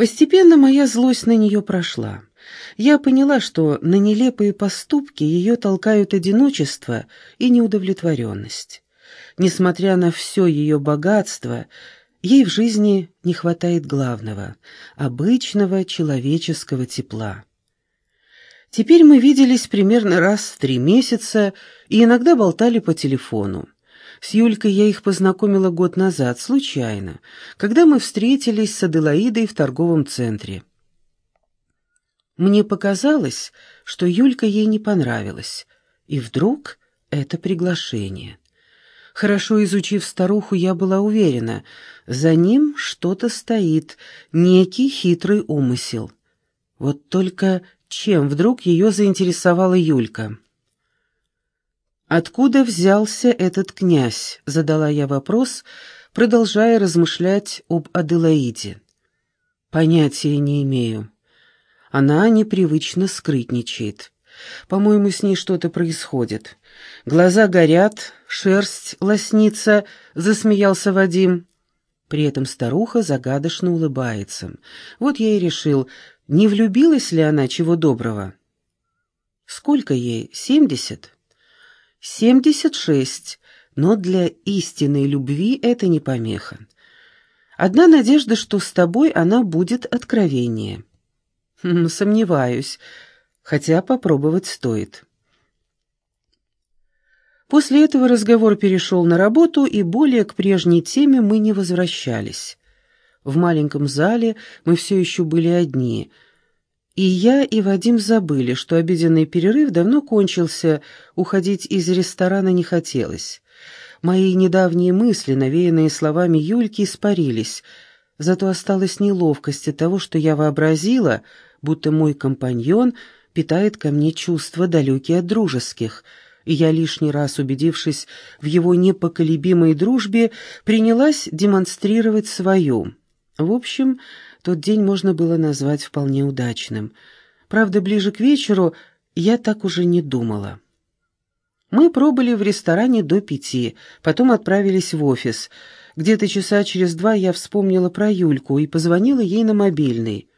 Постепенно моя злость на нее прошла. Я поняла, что на нелепые поступки ее толкают одиночество и неудовлетворенность. Несмотря на все ее богатство, ей в жизни не хватает главного — обычного человеческого тепла. Теперь мы виделись примерно раз в три месяца и иногда болтали по телефону. С Юлькой я их познакомила год назад, случайно, когда мы встретились с Аделаидой в торговом центре. Мне показалось, что Юлька ей не понравилась, и вдруг это приглашение. Хорошо изучив старуху, я была уверена, за ним что-то стоит, некий хитрый умысел. Вот только чем вдруг ее заинтересовала Юлька? «Откуда взялся этот князь?» — задала я вопрос, продолжая размышлять об Аделаиде. «Понятия не имею. Она непривычно скрытничает. По-моему, с ней что-то происходит. Глаза горят, шерсть лоснится», — засмеялся Вадим. При этом старуха загадочно улыбается. Вот я и решил, не влюбилась ли она чего доброго. «Сколько ей? Семьдесят?» Семьдесят шесть, но для истинной любви это не помеха. Одна надежда, что с тобой она будет откровеннее. Хм, сомневаюсь, хотя попробовать стоит. После этого разговор перешел на работу, и более к прежней теме мы не возвращались. В маленьком зале мы все еще были одни — и я, и Вадим забыли, что обеденный перерыв давно кончился, уходить из ресторана не хотелось. Мои недавние мысли, навеянные словами Юльки, испарились, зато осталась неловкость от того, что я вообразила, будто мой компаньон питает ко мне чувства, далекие от дружеских, и я, лишний раз убедившись в его непоколебимой дружбе, принялась демонстрировать свою. В общем, тот день можно было назвать вполне удачным. Правда, ближе к вечеру я так уже не думала. Мы пробыли в ресторане до пяти, потом отправились в офис. Где-то часа через два я вспомнила про Юльку и позвонила ей на мобильный.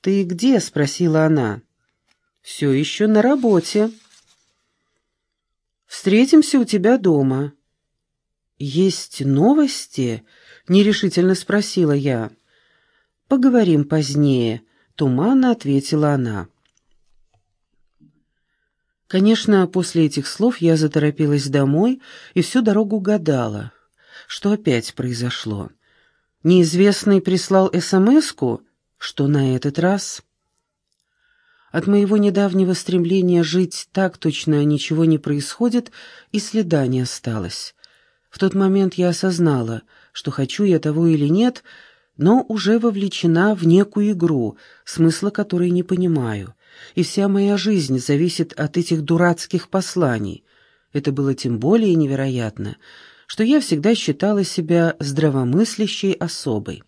«Ты где?» — спросила она. «Все еще на работе». «Встретимся у тебя дома». «Есть новости?» — нерешительно спросила я. «Поговорим позднее», — туманно ответила она. Конечно, после этих слов я заторопилась домой и всю дорогу гадала, что опять произошло. Неизвестный прислал СМС-ку, что на этот раз... От моего недавнего стремления жить так точно ничего не происходит, и следа не осталось. В тот момент я осознала, что хочу я того или нет — но уже вовлечена в некую игру, смысла которой не понимаю, и вся моя жизнь зависит от этих дурацких посланий. Это было тем более невероятно, что я всегда считала себя здравомыслящей особой.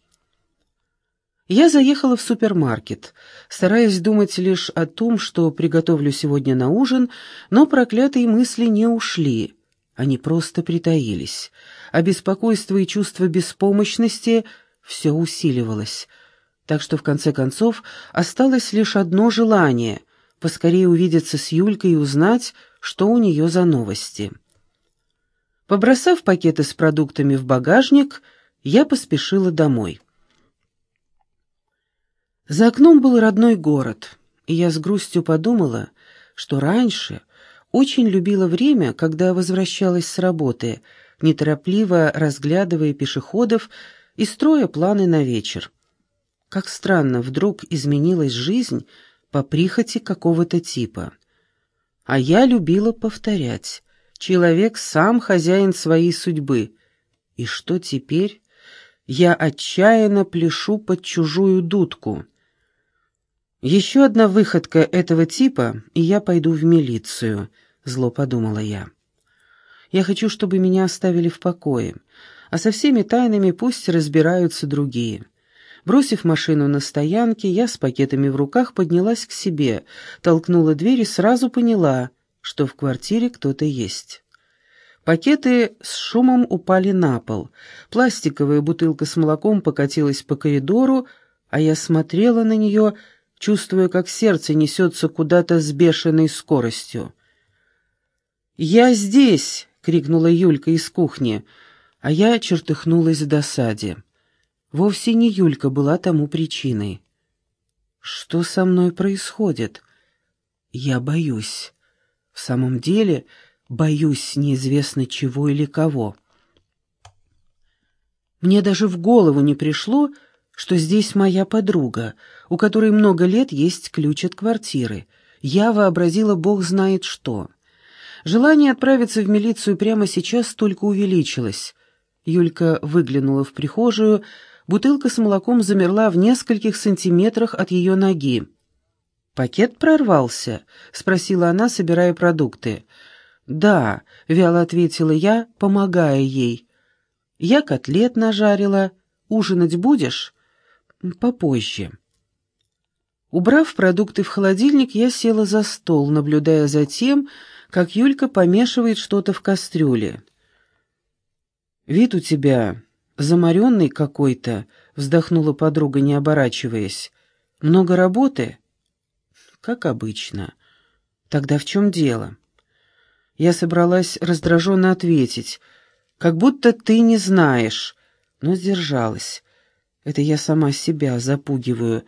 Я заехала в супермаркет, стараясь думать лишь о том, что приготовлю сегодня на ужин, но проклятые мысли не ушли, они просто притаились, а беспокойство и чувство беспомощности – все усиливалось, так что в конце концов осталось лишь одно желание — поскорее увидеться с Юлькой и узнать, что у нее за новости. Побросав пакеты с продуктами в багажник, я поспешила домой. За окном был родной город, и я с грустью подумала, что раньше очень любила время, когда возвращалась с работы, неторопливо разглядывая пешеходов и строя планы на вечер. Как странно, вдруг изменилась жизнь по прихоти какого-то типа. А я любила повторять. Человек сам хозяин своей судьбы. И что теперь? Я отчаянно пляшу под чужую дудку. Еще одна выходка этого типа, и я пойду в милицию, зло подумала я. Я хочу, чтобы меня оставили в покое а со всеми тайнами пусть разбираются другие. Бросив машину на стоянке, я с пакетами в руках поднялась к себе, толкнула дверь и сразу поняла, что в квартире кто-то есть. Пакеты с шумом упали на пол. Пластиковая бутылка с молоком покатилась по коридору, а я смотрела на нее, чувствуя, как сердце несется куда-то с бешеной скоростью. «Я здесь!» — крикнула Юлька из кухни, а я чертыхнулась в досаде. Вовсе не Юлька была тому причиной. «Что со мной происходит?» «Я боюсь. В самом деле боюсь неизвестно чего или кого». Мне даже в голову не пришло, что здесь моя подруга, у которой много лет есть ключ от квартиры. Я вообразила бог знает что. Желание отправиться в милицию прямо сейчас только увеличилось. Юлька выглянула в прихожую, бутылка с молоком замерла в нескольких сантиметрах от ее ноги. «Пакет прорвался?» — спросила она, собирая продукты. «Да», — вяло ответила я, помогая ей. «Я котлет нажарила. Ужинать будешь?» «Попозже». Убрав продукты в холодильник, я села за стол, наблюдая за тем, как Юлька помешивает что-то в кастрюле. «Вид у тебя заморенный какой-то», — вздохнула подруга, не оборачиваясь. «Много работы?» «Как обычно». «Тогда в чем дело?» Я собралась раздраженно ответить, как будто ты не знаешь, но сдержалась. Это я сама себя запугиваю.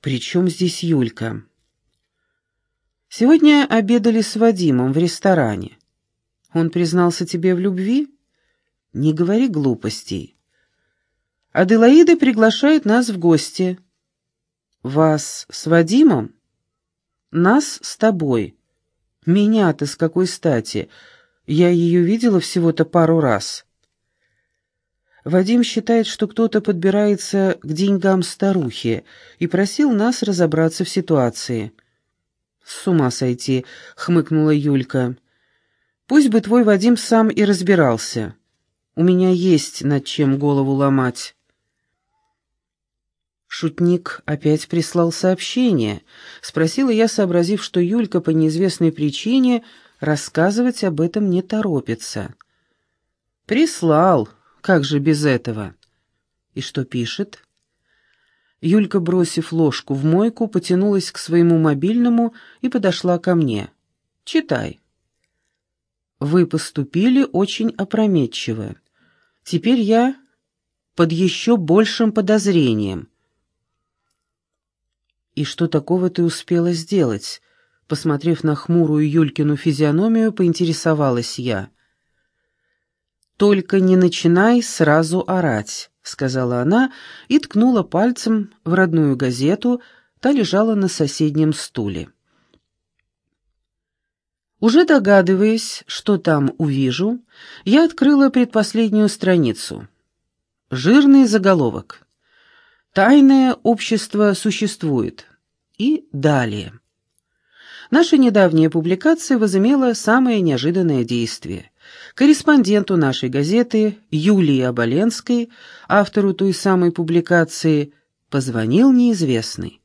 Причем здесь Юлька?» Сегодня обедали с Вадимом в ресторане. Он признался тебе в любви? Не говори глупостей. Аделаида приглашает нас в гости. Вас с Вадимом? Нас с тобой. Меня-то с какой стати? Я ее видела всего-то пару раз. Вадим считает, что кто-то подбирается к деньгам старухи и просил нас разобраться в ситуации. «С ума сойти», — хмыкнула Юлька. «Пусть бы твой Вадим сам и разбирался. У меня есть над чем голову ломать». Шутник опять прислал сообщение. Спросила я, сообразив, что Юлька по неизвестной причине рассказывать об этом не торопится. «Прислал. Как же без этого?» «И что пишет?» Юлька, бросив ложку в мойку, потянулась к своему мобильному и подошла ко мне. «Читай». «Вы поступили очень опрометчиво. Теперь я под еще большим подозрением». «И что такого ты успела сделать?» Посмотрев на хмурую Юлькину физиономию, поинтересовалась я. «Только не начинай сразу орать», — сказала она и ткнула пальцем в родную газету, та лежала на соседнем стуле. Уже догадываясь, что там увижу, я открыла предпоследнюю страницу. Жирный заголовок. «Тайное общество существует». И далее. Наша недавняя публикация возымела самое неожиданное действие. Корреспонденту нашей газеты Юлии Оболенской, автору той самой публикации, позвонил неизвестный.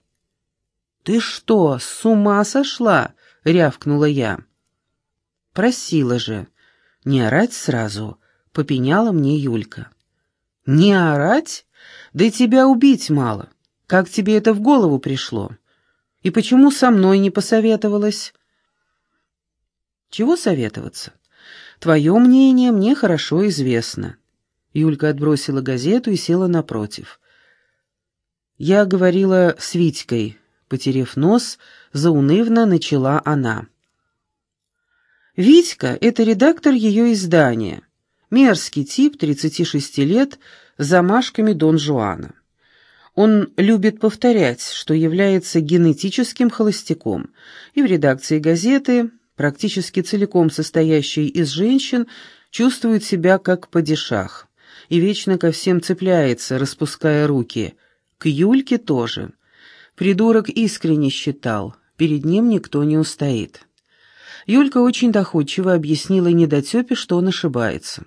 «Ты что, с ума сошла?» — рявкнула я. «Просила же. Не орать сразу», — попеняла мне Юлька. «Не орать? Да и тебя убить мало. Как тебе это в голову пришло? И почему со мной не посоветовалась?» «Чего советоваться? Твое мнение мне хорошо известно». Юлька отбросила газету и села напротив. «Я говорила с Витькой», — потерев нос, заунывно начала она. «Витька — это редактор ее издания. Мерзкий тип, 36 лет, с замашками Дон Жуана. Он любит повторять, что является генетическим холостяком, и в редакции газеты практически целиком состоящий из женщин, чувствует себя как падишах и вечно ко всем цепляется, распуская руки. К Юльке тоже. Придурок искренне считал, перед ним никто не устоит. Юлька очень доходчиво объяснила недотепе, что он ошибается.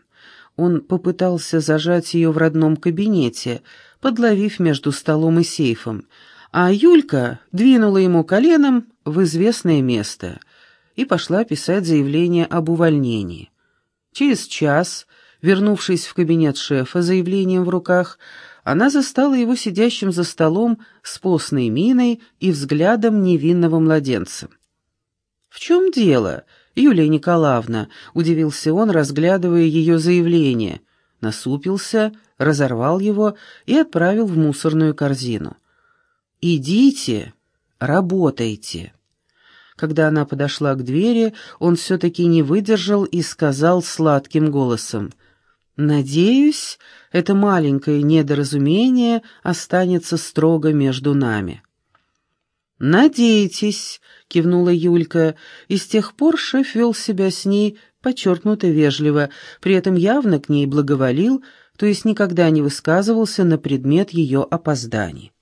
Он попытался зажать ее в родном кабинете, подловив между столом и сейфом, а Юлька двинула ему коленом в известное место — и пошла писать заявление об увольнении. Через час, вернувшись в кабинет шефа с заявлением в руках, она застала его сидящим за столом с постной миной и взглядом невинного младенца. «В чем дело, Юлия Николаевна?» — удивился он, разглядывая ее заявление. Насупился, разорвал его и отправил в мусорную корзину. «Идите, работайте». Когда она подошла к двери, он все-таки не выдержал и сказал сладким голосом — Надеюсь, это маленькое недоразумение останется строго между нами. «Надейтесь», — кивнула Юлька, и с тех пор шеф вел себя с ней подчеркнуто вежливо, при этом явно к ней благоволил, то есть никогда не высказывался на предмет ее опозданий.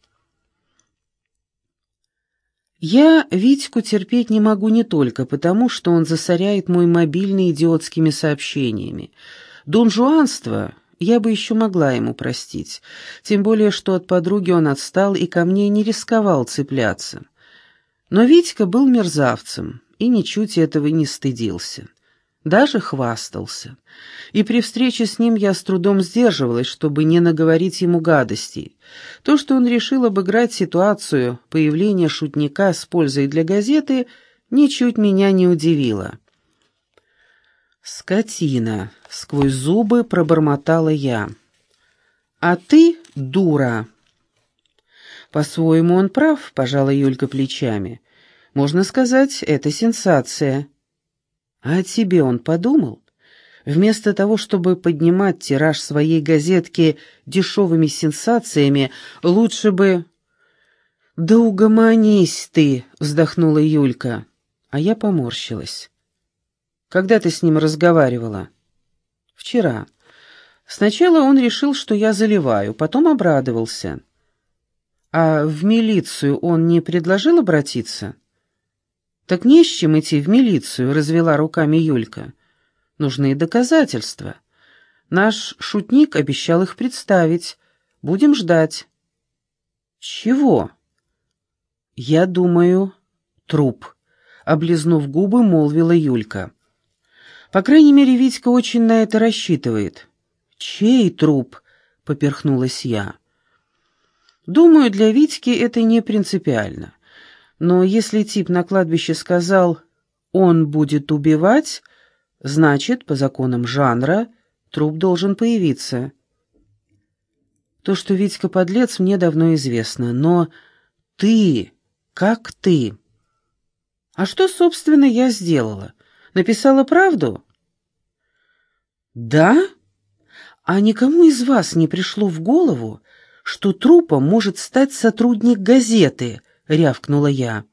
Я Витьку терпеть не могу не только потому, что он засоряет мой мобильный идиотскими сообщениями, Донжуанство я бы еще могла ему простить, тем более, что от подруги он отстал и ко мне не рисковал цепляться. Но Витька был мерзавцем и ничуть этого не стыдился. Даже хвастался. И при встрече с ним я с трудом сдерживалась, чтобы не наговорить ему гадостей. То, что он решил обыграть ситуацию появления шутника с пользой для газеты, ничуть меня не удивило. «Скотина!» — сквозь зубы пробормотала я. «А ты дура!» «По-своему он прав», — пожала Юлька плечами. «Можно сказать, это сенсация». «А о тебе он подумал?» Вместо того, чтобы поднимать тираж своей газетки дешевыми сенсациями, лучше бы... «Да угомонись ты!» — вздохнула Юлька. А я поморщилась. Когда ты с ним разговаривала?» «Вчера. Сначала он решил, что я заливаю, потом обрадовался. А в милицию он не предложил обратиться?» «Так не с чем идти в милицию», — развела руками Юлька. «Нужны доказательства. Наш шутник обещал их представить. Будем ждать». «Чего?» «Я думаю, труп», — облизнув губы, молвила Юлька. По крайней мере, Витька очень на это рассчитывает. «Чей труп?» — поперхнулась я. «Думаю, для Витьки это не принципиально. Но если тип на кладбище сказал «он будет убивать», значит, по законам жанра, труп должен появиться». То, что Витька подлец, мне давно известно, но ты, как ты? А что, собственно, я сделала? Написала правду? Да? А никому из вас не пришло в голову, что трупом может стать сотрудник газеты, рявкнула я.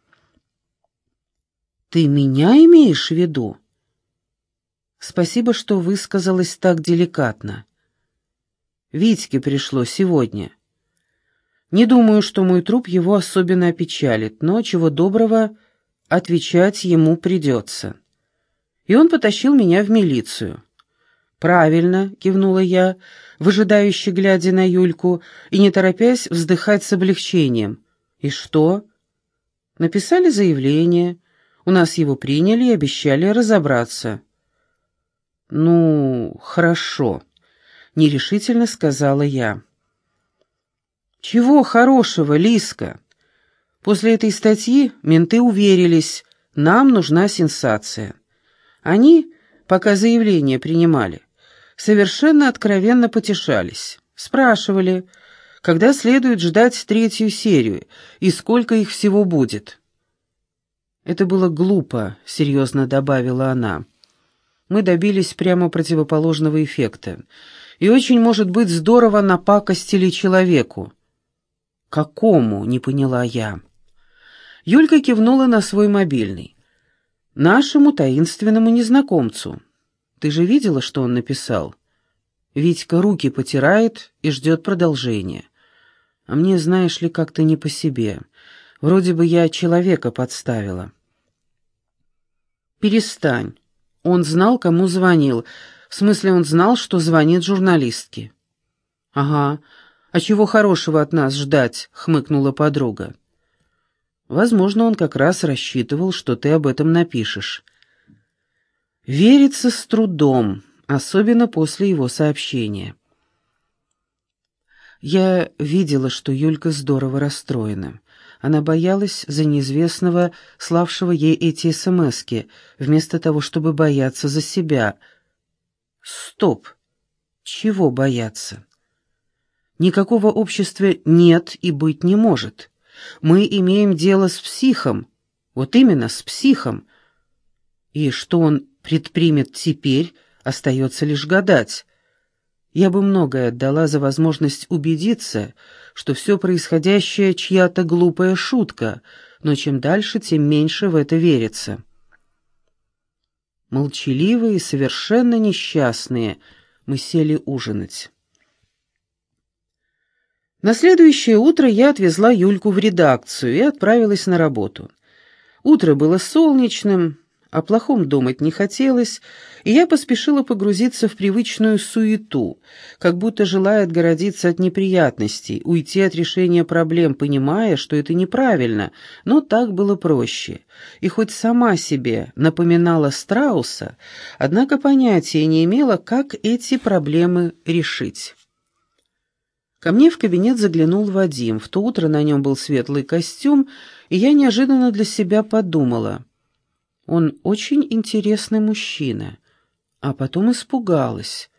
Ты меня имеешь в виду? Спасибо, что высказалась так деликатно. Витьке пришло сегодня. Не думаю, что мой труп его особенно опечалит, но чего доброго отвечать ему придется и он потащил меня в милицию. «Правильно», — кивнула я, выжидающе глядя на Юльку и не торопясь вздыхать с облегчением. «И что?» «Написали заявление. У нас его приняли и обещали разобраться». «Ну, хорошо», — нерешительно сказала я. «Чего хорошего, Лиска? После этой статьи менты уверились, нам нужна сенсация. Они, пока заявление принимали, совершенно откровенно потешались. Спрашивали, когда следует ждать третью серию и сколько их всего будет. «Это было глупо», — серьезно добавила она. «Мы добились прямо противоположного эффекта. И очень, может быть, здорово напакостили человеку». «Какому?» — не поняла я. Юлька кивнула на свой мобильный. Нашему таинственному незнакомцу. Ты же видела, что он написал? Витька руки потирает и ждет продолжения. А мне, знаешь ли, как-то не по себе. Вроде бы я человека подставила. Перестань. Он знал, кому звонил. В смысле, он знал, что звонит журналистке. Ага. А чего хорошего от нас ждать? хмыкнула подруга. Возможно, он как раз рассчитывал, что ты об этом напишешь. Верится с трудом, особенно после его сообщения. Я видела, что Юлька здорово расстроена. Она боялась за неизвестного, славшего ей эти смски, вместо того, чтобы бояться за себя. Стоп! Чего бояться? Никакого общества нет и быть не может. Мы имеем дело с психом, вот именно с психом. И что он предпримет теперь, остается лишь гадать. Я бы многое отдала за возможность убедиться, что все происходящее чья-то глупая шутка, но чем дальше, тем меньше в это верится. Молчаливые, совершенно несчастные, мы сели ужинать. На следующее утро я отвезла Юльку в редакцию и отправилась на работу. Утро было солнечным, о плохом думать не хотелось, и я поспешила погрузиться в привычную суету, как будто желая отгородиться от неприятностей, уйти от решения проблем, понимая, что это неправильно, но так было проще. И хоть сама себе напоминала страуса, однако понятия не имела, как эти проблемы решить. Ко мне в кабинет заглянул Вадим. В то утро на нем был светлый костюм, и я неожиданно для себя подумала — он очень интересный мужчина. А потом испугалась.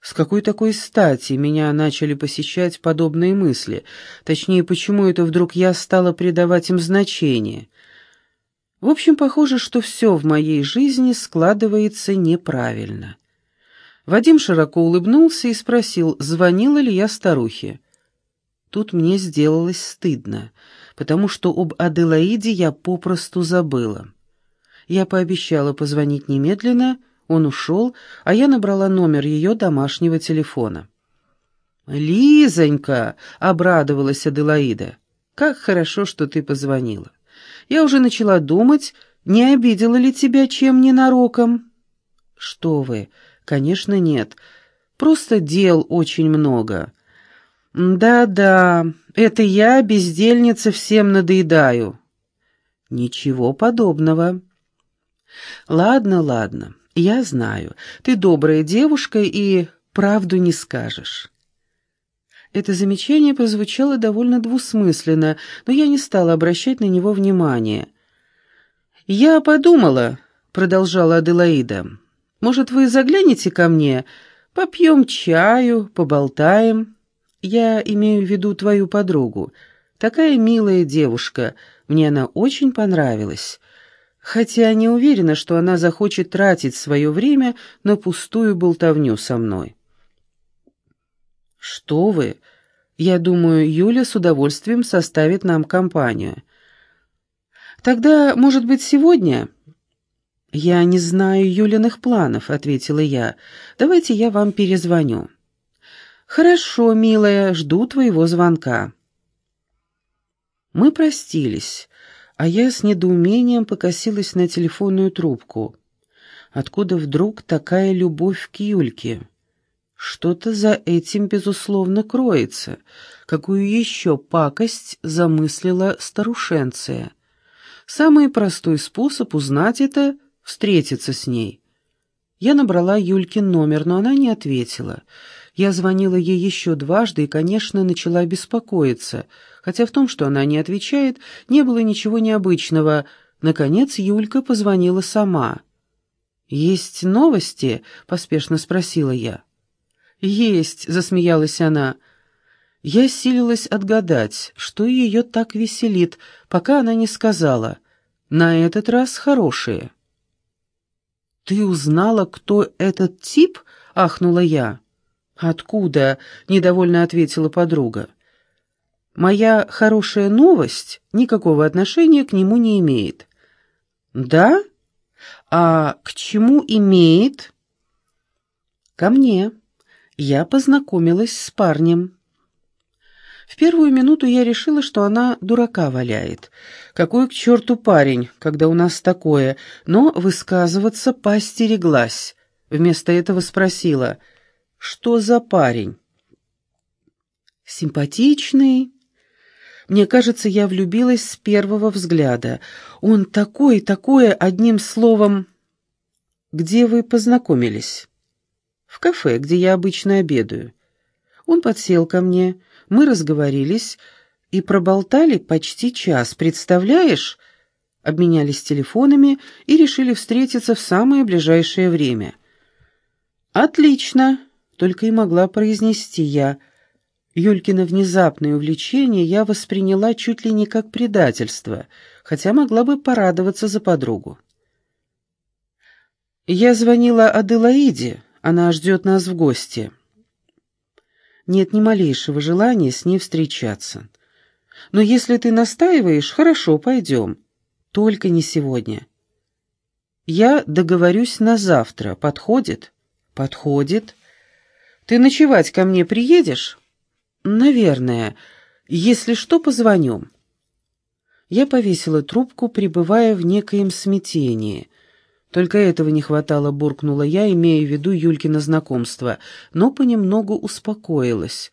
С какой такой стати меня начали посещать подобные мысли? Точнее, почему это вдруг я стала придавать им значение? В общем, похоже, что все в моей жизни складывается неправильно. Вадим широко улыбнулся и спросил, звонила ли я старухе. Тут мне сделалось стыдно, потому что об Аделаиде я попросту забыла. Я пообещала позвонить немедленно, он ушел, а я набрала номер ее домашнего телефона. «Лизонька!» — обрадовалась Аделаида. «Как хорошо, что ты позвонила. Я уже начала думать, не обидела ли тебя чем ненароком?» «Что вы? Конечно, нет. Просто дел очень много». «Да-да, это я, бездельница, всем надоедаю». «Ничего подобного». «Ладно, ладно, я знаю, ты добрая девушка и правду не скажешь». Это замечание прозвучало довольно двусмысленно, но я не стала обращать на него внимания. «Я подумала», — продолжала Аделаида, — «может, вы заглянете ко мне, попьем чаю, поболтаем? Я имею в виду твою подругу. Такая милая девушка, мне она очень понравилась хотя не уверена, что она захочет тратить свое время на пустую болтовню со мной. «Что вы? Я думаю, Юля с удовольствием составит нам компанию». «Тогда, может быть, сегодня?» «Я не знаю Юлиных планов», — ответила я. «Давайте я вам перезвоню». «Хорошо, милая, жду твоего звонка». Мы простились а я с недоумением покосилась на телефонную трубку. Откуда вдруг такая любовь к Юльке? Что-то за этим, безусловно, кроется. Какую еще пакость замыслила старушенция? Самый простой способ узнать это — встретиться с ней. Я набрала Юлькин номер, но она не ответила — я звонила ей еще дважды и, конечно, начала беспокоиться, хотя в том, что она не отвечает, не было ничего необычного. Наконец Юлька позвонила сама. «Есть новости?» — поспешно спросила я. «Есть», — засмеялась она. Я силилась отгадать, что ее так веселит, пока она не сказала. «На этот раз хорошие». «Ты узнала, кто этот тип?» — ахнула я. «Откуда?» — недовольно ответила подруга. «Моя хорошая новость никакого отношения к нему не имеет». «Да? А к чему имеет?» «Ко мне. Я познакомилась с парнем». В первую минуту я решила, что она дурака валяет. Какой к черту парень, когда у нас такое? Но высказываться постереглась. Вместо этого спросила — что за парень? Симпатичный. Мне кажется, я влюбилась с первого взгляда. Он такой, такое, одним словом... Где вы познакомились? В кафе, где я обычно обедаю. Он подсел ко мне, Мы разговорились и проболтали почти час, представляешь? Обменялись телефонами и решили встретиться в самое ближайшее время. «Отлично!» — только и могла произнести я. Юлькино внезапное увлечение я восприняла чуть ли не как предательство, хотя могла бы порадоваться за подругу. Я звонила Аделаиде, она ждет нас в гости. Нет ни малейшего желания с ней встречаться. Но если ты настаиваешь, хорошо, пойдем. Только не сегодня. Я договорюсь на завтра. Подходит? Подходит. Ты ночевать ко мне приедешь? Наверное. Если что, позвоню. Я повесила трубку, пребывая в некоем смятении. Только этого не хватало, буркнула я, имея в виду Юлькино знакомство, но понемногу успокоилась.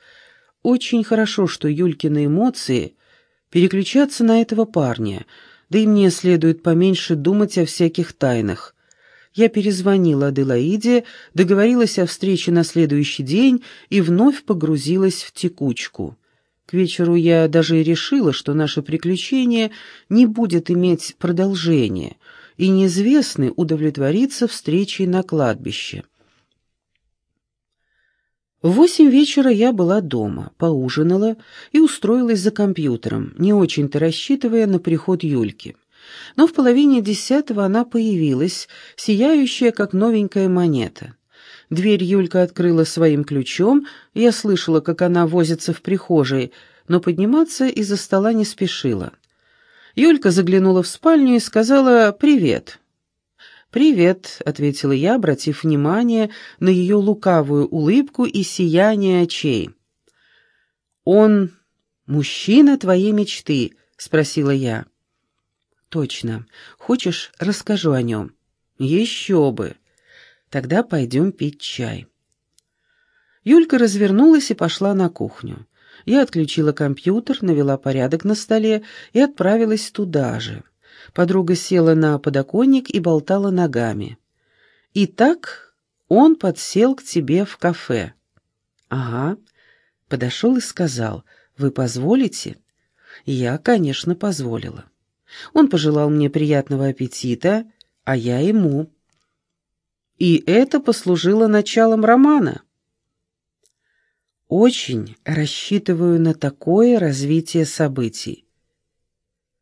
Очень хорошо, что Юлькины эмоции переключатся на этого парня, да и мне следует поменьше думать о всяких тайнах. Я перезвонила Аделаиде, договорилась о встрече на следующий день и вновь погрузилась в текучку. К вечеру я даже решила, что наше приключение не будет иметь продолжения — и неизвестный удовлетворится встречей на кладбище. В восемь вечера я была дома, поужинала и устроилась за компьютером, не очень-то рассчитывая на приход Юльки. Но в половине десятого она появилась, сияющая, как новенькая монета. Дверь Юлька открыла своим ключом, я слышала, как она возится в прихожей, но подниматься из-за стола не спешила. Юлька заглянула в спальню и сказала «Привет». «Привет», — ответила я, обратив внимание на ее лукавую улыбку и сияние очей. «Он мужчина твоей мечты?» — спросила я. «Точно. Хочешь, расскажу о нем?» «Еще бы. Тогда пойдем пить чай». Юлька развернулась и пошла на кухню. Я отключила компьютер, навела порядок на столе и отправилась туда же. Подруга села на подоконник и болтала ногами. «Итак, он подсел к тебе в кафе». «Ага». Подошел и сказал, «Вы позволите?» Я, конечно, позволила. Он пожелал мне приятного аппетита, а я ему. И это послужило началом романа. Очень рассчитываю на такое развитие событий.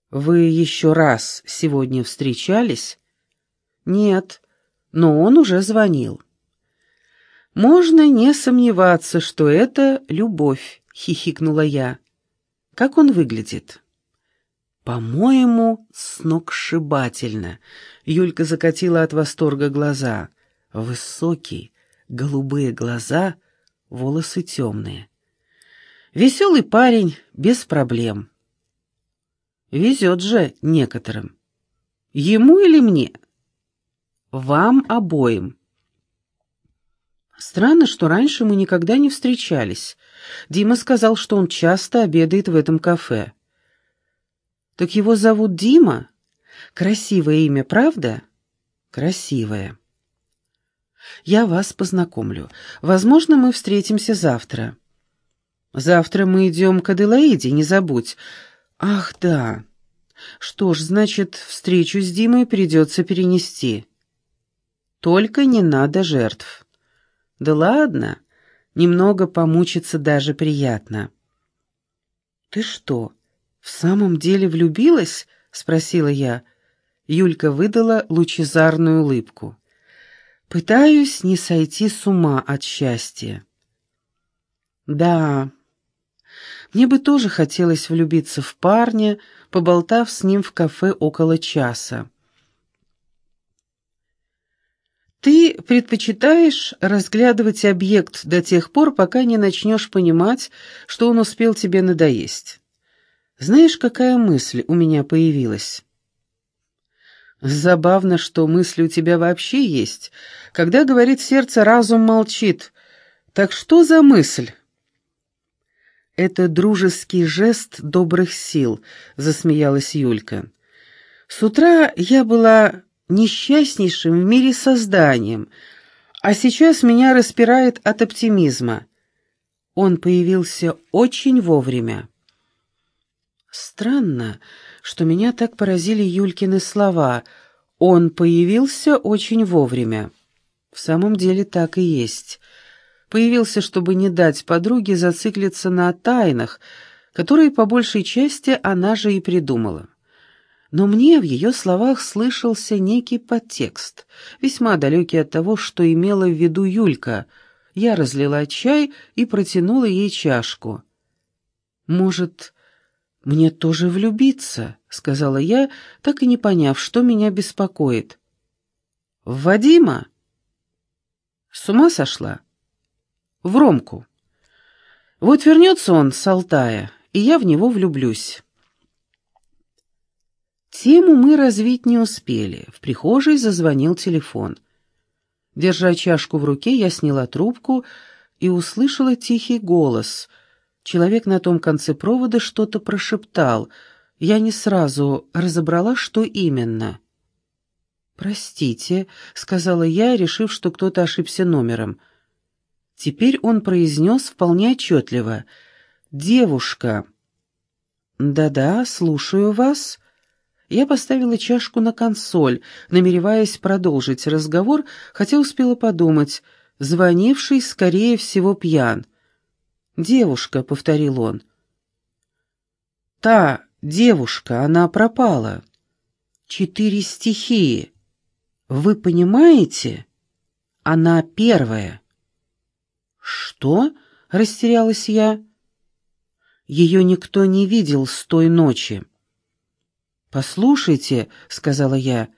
Вы еще раз сегодня встречались? Нет, но он уже звонил. Можно не сомневаться, что это любовь, хихикнула я. Как он выглядит? По-моему, сногсшибательно. Юлька закатила от восторга глаза. Высокий, голубые глаза — волосы темные. Веселый парень, без проблем. Везет же некоторым. Ему или мне? Вам обоим. Странно, что раньше мы никогда не встречались. Дима сказал, что он часто обедает в этом кафе. Так его зовут Дима? Красивое имя, правда? Красивое. Я вас познакомлю. Возможно, мы встретимся завтра. Завтра мы идем к Аделаиде, не забудь. Ах, да. Что ж, значит, встречу с Димой придется перенести. Только не надо жертв. Да ладно, немного помучиться даже приятно. Ты что, в самом деле влюбилась? спросила я. Юлька выдала лучезарную улыбку. Пытаюсь не сойти с ума от счастья. Да, мне бы тоже хотелось влюбиться в парня, поболтав с ним в кафе около часа. Ты предпочитаешь разглядывать объект до тех пор, пока не начнешь понимать, что он успел тебе надоесть. Знаешь, какая мысль у меня появилась? Забавно, что мысли у тебя вообще есть. Когда говорит сердце, разум молчит. Так что за мысль? Это дружеский жест добрых сил, засмеялась Юлька. С утра я была несчастнейшим в мире созданием, а сейчас меня распирает от оптимизма. Он появился очень вовремя. Странно, что меня так поразили Юлькины слова «Он появился очень вовремя». В самом деле так и есть. Появился, чтобы не дать подруге зациклиться на тайнах, которые по большей части она же и придумала. Но мне в ее словах слышался некий подтекст, весьма далекий от того, что имела в виду Юлька. Я разлила чай и протянула ей чашку. «Может, мне тоже влюбиться?» — сказала я, так и не поняв, что меня беспокоит. «В Вадима?» «С ума сошла?» «В Ромку. Вот вернется он с Алтая, и я в него влюблюсь». Тему мы развить не успели. В прихожей зазвонил телефон. Держа чашку в руке, я сняла трубку и услышала тихий голос. Человек на том конце провода что-то прошептал. Я не сразу разобрала, что именно. «Простите», — сказала я, решив, что кто-то ошибся номером. Теперь он произнес вполне отчетливо. «Девушка». «Да-да, слушаю вас», я поставила чашку на консоль, намереваясь продолжить разговор, хотя успела подумать, звонивший, скорее всего, пьян. «Девушка», — повторил он. «Та девушка, она пропала. Четыре стихии. Вы понимаете? Она первая». «Что?» — растерялась я. «Ее никто не видел с той ночи». «Послушайте», — сказала я.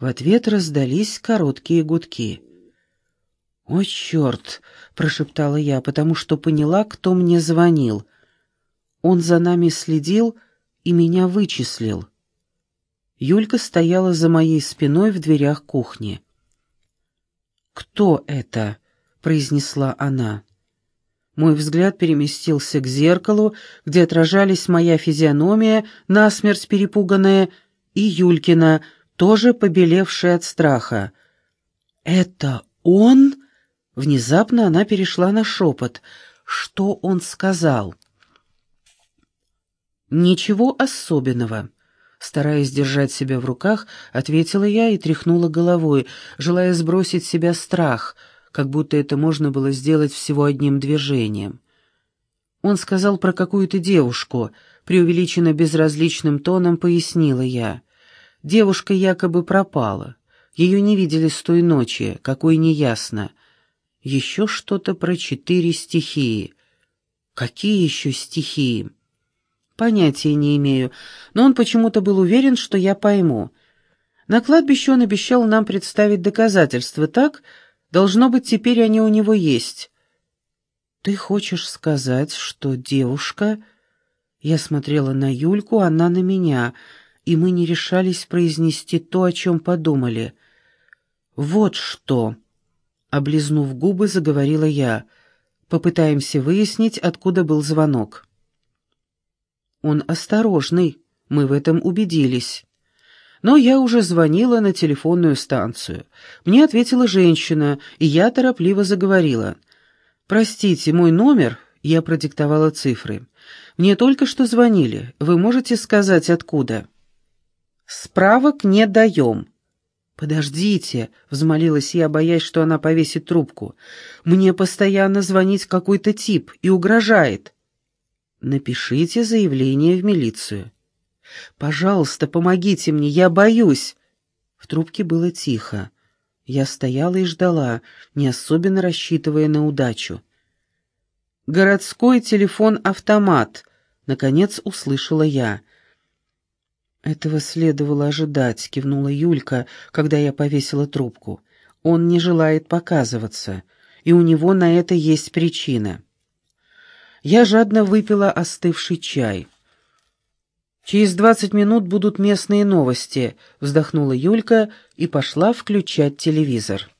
В ответ раздались короткие гудки. «О, черт!» — прошептала я, потому что поняла, кто мне звонил. Он за нами следил и меня вычислил. Юлька стояла за моей спиной в дверях кухни. «Кто это?» — произнесла она. Мой взгляд переместился к зеркалу, где отражались моя физиономия, насмерть перепуганная, и Юлькина, тоже побелевшая от страха. «Это он?» Внезапно она перешла на шепот. «Что он сказал?» «Ничего особенного». Стараясь держать себя в руках, ответила я и тряхнула головой, желая сбросить с себя страх — как будто это можно было сделать всего одним движением. Он сказал про какую-то девушку, преувеличенно безразличным тоном пояснила я. Девушка якобы пропала. Ее не видели с той ночи, какой неясно. Еще что-то про четыре стихии. Какие еще стихии? Понятия не имею, но он почему-то был уверен, что я пойму. На кладбище он обещал нам представить доказательства так, Должно быть, теперь они у него есть. Ты хочешь сказать, что девушка... Я смотрела на Юльку, она на меня, и мы не решались произнести то, о чем подумали. Вот что... Облизнув губы, заговорила я. Попытаемся выяснить, откуда был звонок. Он осторожный, мы в этом убедились. Но я уже звонила на телефонную станцию. Мне ответила женщина, и я торопливо заговорила. «Простите, мой номер...» Я продиктовала цифры. «Мне только что звонили. Вы можете сказать, откуда?» «Справок не даем». «Подождите», — взмолилась я, боясь, что она повесит трубку. «Мне постоянно звонит какой-то тип и угрожает». «Напишите заявление в милицию». «Пожалуйста, помогите мне, я боюсь!» В трубке было тихо. Я стояла и ждала, не особенно рассчитывая на удачу. «Городской телефон-автомат», — наконец услышала я. «Этого следовало ожидать», — кивнула Юлька, когда я повесила трубку. «Он не желает показываться, и у него на это есть причина». Я жадно выпила остывший чай. «Через двадцать минут будут местные новости», — вздохнула Юлька и пошла включать телевизор.